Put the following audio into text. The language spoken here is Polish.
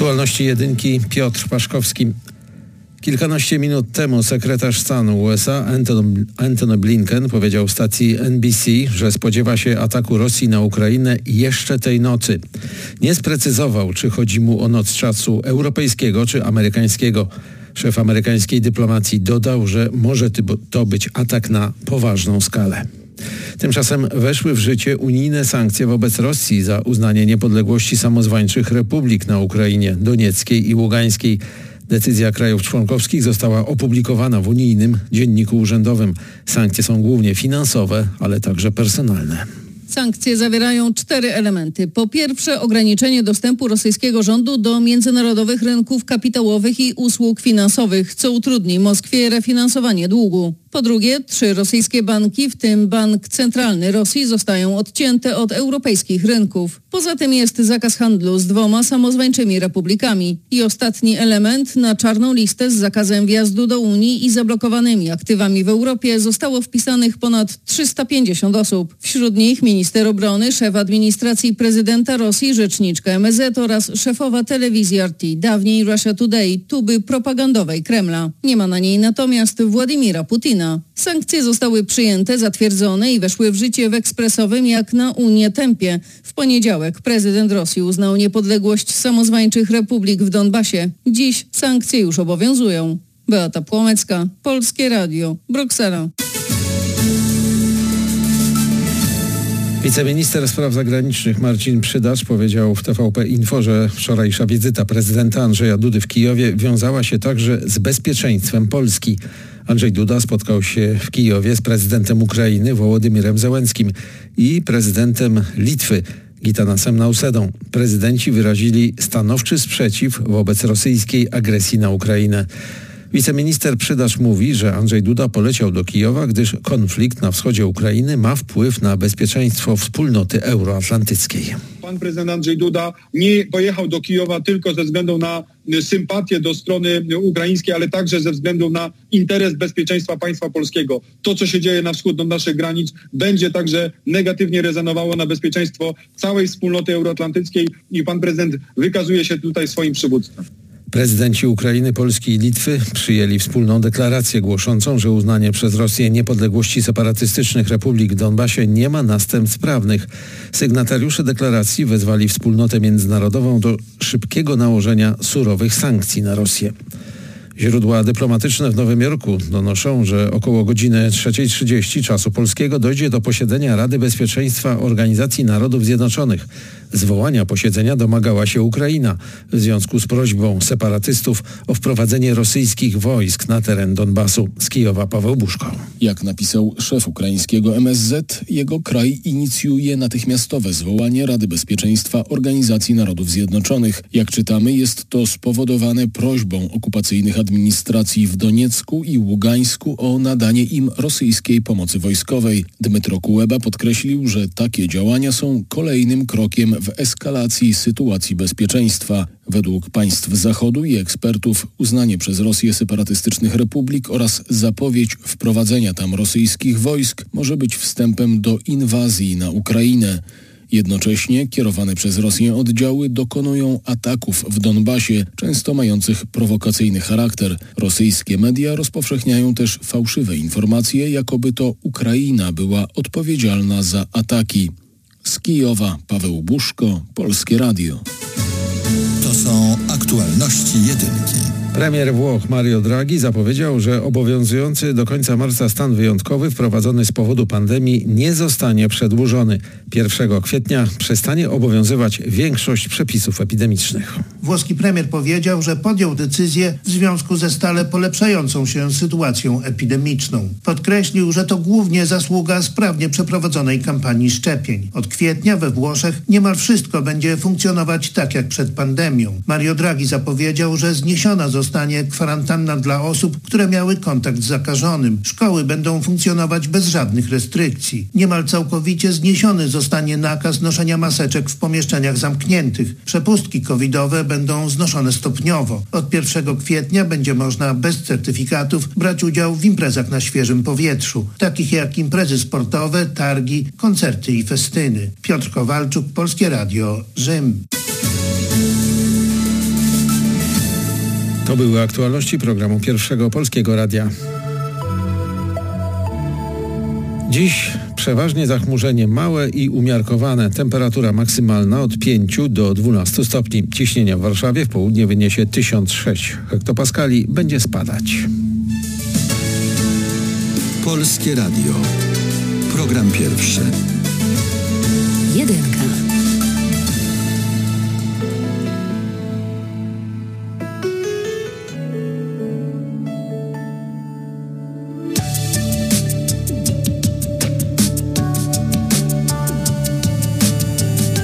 Aktualności jedynki Piotr Paszkowski. Kilkanaście minut temu sekretarz stanu USA Antony, Blinken powiedział stacji NBC, że spodziewa się ataku Rosji na Ukrainę jeszcze tej nocy. Nie sprecyzował, czy chodzi mu o noc czasu europejskiego czy amerykańskiego. Szef amerykańskiej dyplomacji dodał, że może to być atak na poważną skalę. Tymczasem weszły w życie unijne sankcje wobec Rosji za uznanie niepodległości samozwańczych republik na Ukrainie Donieckiej i Ługańskiej. Decyzja krajów członkowskich została opublikowana w unijnym dzienniku urzędowym. Sankcje są głównie finansowe, ale także personalne. Sankcje zawierają cztery elementy. Po pierwsze ograniczenie dostępu rosyjskiego rządu do międzynarodowych rynków kapitałowych i usług finansowych, co utrudni Moskwie refinansowanie długu. Po drugie, trzy rosyjskie banki, w tym Bank Centralny Rosji, zostają odcięte od europejskich rynków. Poza tym jest zakaz handlu z dwoma samozwańczymi republikami. I ostatni element, na czarną listę z zakazem wjazdu do Unii i zablokowanymi aktywami w Europie zostało wpisanych ponad 350 osób. Wśród nich minister obrony, szef administracji prezydenta Rosji, rzeczniczka MZ oraz szefowa telewizji RT, dawniej Russia Today, tuby propagandowej Kremla. Nie ma na niej natomiast Władimira Putina. Sankcje zostały przyjęte, zatwierdzone i weszły w życie w ekspresowym jak na Unię tempie. W poniedziałek prezydent Rosji uznał niepodległość samozwańczych republik w Donbasie. Dziś sankcje już obowiązują. Beata Płomecka, Polskie Radio, Bruksela. Wiceminister spraw zagranicznych Marcin Przydacz powiedział w TVP Info, że wczorajsza wizyta prezydenta Andrzeja Dudy w Kijowie wiązała się także z bezpieczeństwem Polski. Andrzej Duda spotkał się w Kijowie z prezydentem Ukrainy Wołodymirem Zełenskim i prezydentem Litwy Gitanasem Nausedą. Prezydenci wyrazili stanowczy sprzeciw wobec rosyjskiej agresji na Ukrainę. Wiceminister Przydasz mówi, że Andrzej Duda poleciał do Kijowa, gdyż konflikt na wschodzie Ukrainy ma wpływ na bezpieczeństwo wspólnoty euroatlantyckiej. Pan prezydent Andrzej Duda nie pojechał do Kijowa tylko ze względu na sympatię do strony ukraińskiej, ale także ze względu na interes bezpieczeństwa państwa polskiego. To, co się dzieje na wschód od naszych granic, będzie także negatywnie rezonowało na bezpieczeństwo całej wspólnoty euroatlantyckiej i pan prezydent wykazuje się tutaj swoim przywództwem. Prezydenci Ukrainy, Polski i Litwy przyjęli wspólną deklarację głoszącą, że uznanie przez Rosję niepodległości separatystycznych republik w Donbasie nie ma następstw prawnych. Sygnatariusze deklaracji wezwali wspólnotę międzynarodową do szybkiego nałożenia surowych sankcji na Rosję. Źródła dyplomatyczne w Nowym Jorku donoszą, że około godziny 3.30 czasu polskiego dojdzie do posiedzenia Rady Bezpieczeństwa Organizacji Narodów Zjednoczonych. Zwołania posiedzenia domagała się Ukraina w związku z prośbą separatystów o wprowadzenie rosyjskich wojsk na teren Donbasu. Z Kijowa Paweł Buszko. Jak napisał szef ukraińskiego MSZ, jego kraj inicjuje natychmiastowe zwołanie Rady Bezpieczeństwa Organizacji Narodów Zjednoczonych. Jak czytamy, jest to spowodowane prośbą okupacyjnych administracji w Doniecku i Ługańsku o nadanie im rosyjskiej pomocy wojskowej. Dmytro Kuleba podkreślił, że takie działania są kolejnym krokiem w eskalacji sytuacji bezpieczeństwa. Według państw Zachodu i ekspertów uznanie przez Rosję separatystycznych republik oraz zapowiedź wprowadzenia tam rosyjskich wojsk może być wstępem do inwazji na Ukrainę. Jednocześnie kierowane przez Rosję oddziały dokonują ataków w Donbasie, często mających prowokacyjny charakter. Rosyjskie media rozpowszechniają też fałszywe informacje, jakoby to Ukraina była odpowiedzialna za ataki. Z Kijowa Paweł Buszko, Polskie Radio. To są aktualności jedynki. Premier Włoch Mario Draghi zapowiedział, że obowiązujący do końca marca stan wyjątkowy wprowadzony z powodu pandemii nie zostanie przedłużony. 1 kwietnia przestanie obowiązywać większość przepisów epidemicznych. Włoski premier powiedział, że podjął decyzję w związku ze stale polepszającą się sytuacją epidemiczną. Podkreślił, że to głównie zasługa sprawnie przeprowadzonej kampanii szczepień. Od kwietnia we Włoszech niemal wszystko będzie funkcjonować tak jak przed pandemią. Mario Draghi zapowiedział, że zniesiona zostanie zostanie kwarantanna dla osób, które miały kontakt z zakażonym. Szkoły będą funkcjonować bez żadnych restrykcji. Niemal całkowicie zniesiony zostanie nakaz noszenia maseczek w pomieszczeniach zamkniętych. Przepustki covidowe będą znoszone stopniowo. Od 1 kwietnia będzie można bez certyfikatów brać udział w imprezach na świeżym powietrzu, takich jak imprezy sportowe, targi, koncerty i festyny. Piotr Kowalczuk, Polskie Radio, Rzym. To były aktualności programu Pierwszego Polskiego Radia. Dziś przeważnie zachmurzenie małe i umiarkowane. Temperatura maksymalna od 5 do 12 stopni. Ciśnienie w Warszawie w południe wyniesie 1006 hektopaskali. Będzie spadać. Polskie Radio. Program pierwszy. Jedynka.